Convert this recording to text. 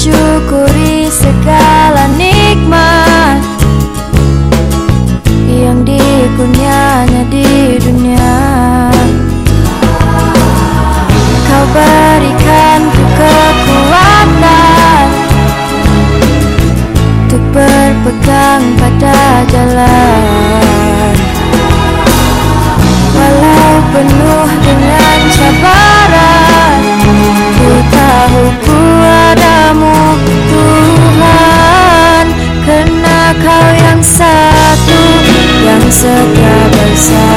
Syukuri segala nikmat Yang dikunyahnya di dunia. Kau berikan ku kekuatan Untuk berpegang pada jalan. segera bersama